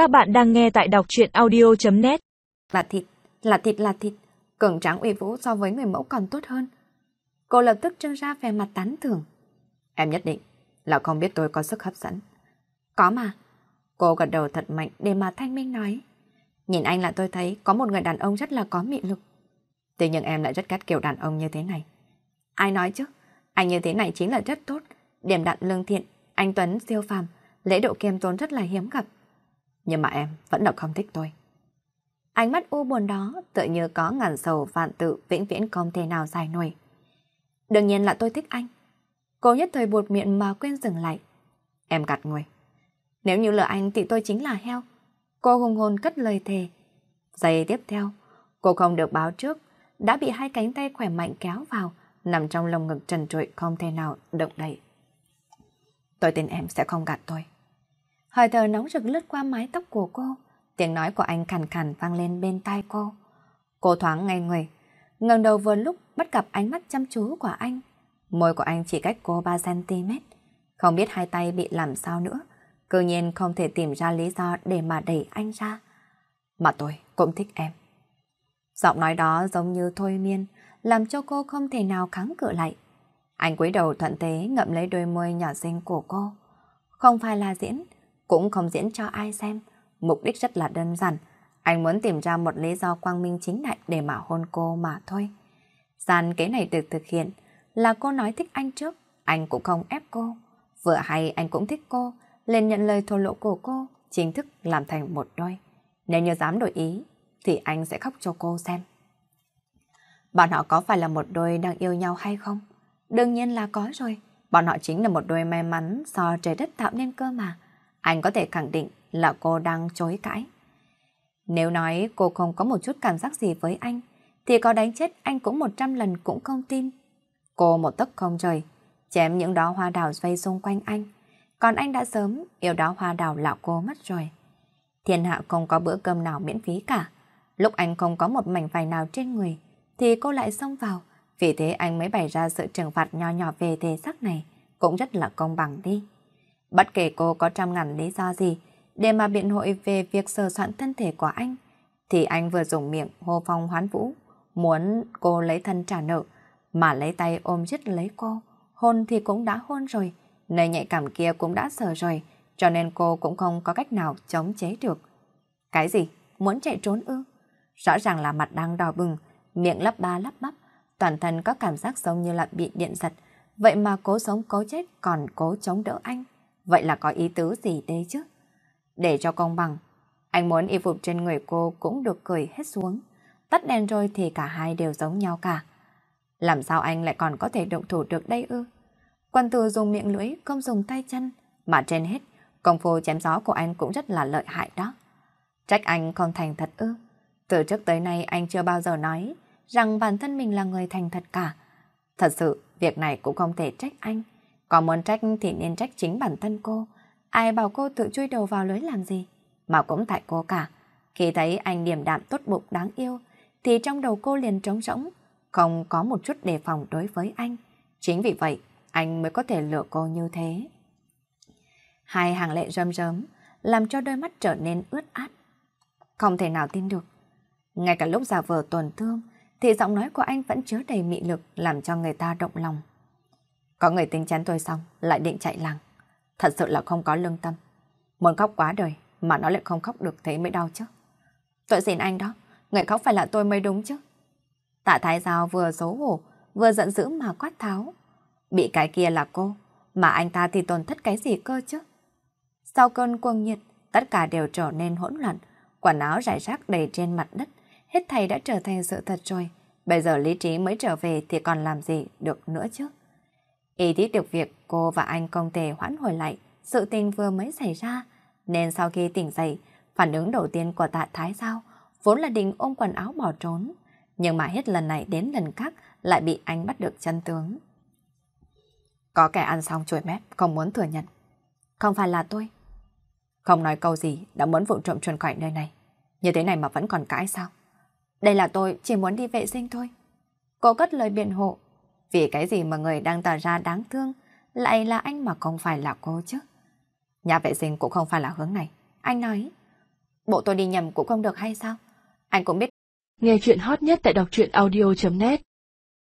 Các bạn đang nghe tại đọc chuyện audio.net Là thịt, là thịt là thịt, cường tráng uy vũ so với người mẫu còn tốt hơn. Cô lập tức trưng ra vẻ mặt tán thưởng. Em nhất định là không biết tôi có sức hấp dẫn. Có mà. Cô gật đầu thật mạnh để mà thanh minh nói. Nhìn anh là tôi thấy có một người đàn ông rất là có mị lực. Tuy nhiên em lại rất ghét kiểu đàn ông như thế này. Ai nói chứ? Anh như thế này chính là rất tốt. Điểm đặn lương thiện, anh Tuấn siêu phàm, lễ độ kiêm tốn rất là hiếm gặp. Nhưng mà em vẫn là không thích tôi. Ánh mắt u buồn đó tựa như có ngàn sầu vạn tự vĩnh viễn không thể nào dài nổi. Đương nhiên là tôi thích anh. Cô nhất thời buột miệng mà quên dừng lại. Em gạt người. Nếu như lừa anh thì tôi chính là heo. Cô hùng hồn cất lời thề. Giây tiếp theo, cô không được báo trước, đã bị hai cánh tay khỏe mạnh kéo vào, nằm trong lồng ngực trần trụi không thể nào động đậy. Tôi tin em sẽ không gạt tôi. Hơi thở nóng rực lướt qua mái tóc của cô, tiếng nói của anh khàn khàn vang lên bên tai cô. Cô thoáng ngay người, ngẩng đầu vừa lúc bắt gặp ánh mắt chăm chú của anh. Môi của anh chỉ cách cô 3cm, không biết hai tay bị làm sao nữa, cơ nhiên không thể tìm ra lý do để mà đẩy anh ra. Mà tôi cũng thích em. Giọng nói đó giống như thôi miên, làm cho cô không thể nào kháng cự lại. Anh cúi đầu thuận thế ngậm lấy đôi môi nhỏ xinh của cô. Không phải là diễn, cũng không diễn cho ai xem. Mục đích rất là đơn giản. Anh muốn tìm ra một lý do quang minh chính đại để mà hôn cô mà thôi. Gian kế này được thực hiện là cô nói thích anh trước, anh cũng không ép cô. Vừa hay anh cũng thích cô, liền nhận lời thổ lộ của cô, chính thức làm thành một đôi. Nếu như dám đổi ý, thì anh sẽ khóc cho cô xem. Bọn họ có phải là một đôi đang yêu nhau hay không? Đương nhiên là có rồi. Bọn họ chính là một đôi may mắn do trời đất tạo nên cơ mà. Anh có thể khẳng định là cô đang chối cãi. Nếu nói cô không có một chút cảm giác gì với anh, thì có đánh chết anh cũng một trăm lần cũng không tin. Cô một tấc không trời, chém những đóa hoa đào xoay xung quanh anh. Còn anh đã sớm yêu đóa hoa đào lão cô mất rồi. Thiên hạ không có bữa cơm nào miễn phí cả. Lúc anh không có một mảnh vải nào trên người, thì cô lại xông vào. Vì thế anh mới bày ra sự trừng phạt nho nhỏ về thể xác này, cũng rất là công bằng đi. Bất kể cô có trăm ngàn lý do gì để mà biện hội về việc sờ soạn thân thể của anh, thì anh vừa dùng miệng hô phong hoán vũ, muốn cô lấy thân trả nợ, mà lấy tay ôm chít lấy cô. Hôn thì cũng đã hôn rồi, nơi nhạy cảm kia cũng đã sờ rồi, cho nên cô cũng không có cách nào chống chế được. Cái gì? Muốn chạy trốn ư? Rõ ràng là mặt đang đỏ bừng, miệng lắp ba lắp bắp, toàn thân có cảm giác giống như là bị điện giật. Vậy mà cố sống cố chết còn cố chống đỡ anh. Vậy là có ý tứ gì đây chứ? Để cho công bằng, anh muốn y phục trên người cô cũng được cởi hết xuống. Tắt đèn rồi thì cả hai đều giống nhau cả. Làm sao anh lại còn có thể động thủ được đây ư? Quân tử dùng miệng lưỡi, không dùng tay chân. Mà trên hết, công phu chém gió của anh cũng rất là lợi hại đó. Trách anh không thành thật ư? Từ trước tới nay anh chưa bao giờ nói rằng bản thân mình là người thành thật cả. Thật sự, việc này cũng không thể trách anh. Có muốn trách thì nên trách chính bản thân cô. Ai bảo cô tự chui đầu vào lưới làm gì? Mà cũng tại cô cả. Khi thấy anh điềm đạm tốt bụng đáng yêu, thì trong đầu cô liền trống rỗng, không có một chút đề phòng đối với anh. Chính vì vậy, anh mới có thể lựa cô như thế. Hai hàng lệ rơm rớm, làm cho đôi mắt trở nên ướt át. Không thể nào tin được. Ngay cả lúc giả vờ tổn thương, thì giọng nói của anh vẫn chứa đầy mị lực làm cho người ta động lòng. Có người tính chán tôi xong, lại định chạy làng. Thật sự là không có lương tâm. Muốn khóc quá đời, mà nó lại không khóc được thế mới đau chứ. Tội xin anh đó, người khóc phải là tôi mới đúng chứ. Tạ Thái Giao vừa xấu hổ, vừa giận dữ mà quát tháo. Bị cái kia là cô, mà anh ta thì tổn thất cái gì cơ chứ. Sau cơn cuồng nhiệt, tất cả đều trở nên hỗn loạn, quần áo rải rác đầy trên mặt đất, hết thầy đã trở thành sự thật rồi. Bây giờ lý trí mới trở về thì còn làm gì được nữa chứ. Ý thích được việc cô và anh không thể hoãn hồi lại, sự tình vừa mới xảy ra, nên sau khi tỉnh dậy, phản ứng đầu tiên của tạ Thái Giao vốn là định ôm quần áo bỏ trốn, nhưng mà hết lần này đến lần khác lại bị anh bắt được chân tướng. Có kẻ ăn xong chuỗi mép, không muốn thừa nhận. Không phải là tôi. Không nói câu gì, đã muốn vụ trộm trốn khỏi nơi này. Như thế này mà vẫn còn cãi sao? Đây là tôi, chỉ muốn đi vệ sinh thôi. Cô cất lời biện hộ. Vì cái gì mà người đang tỏ ra đáng thương, lại là anh mà không phải là cô chứ? Nhà vệ sinh cũng không phải là hướng này. Anh nói, Bộ tôi đi nhầm cũng không được hay sao? Anh cũng biết. Nghe chuyện hot nhất tại đọc truyện audio.net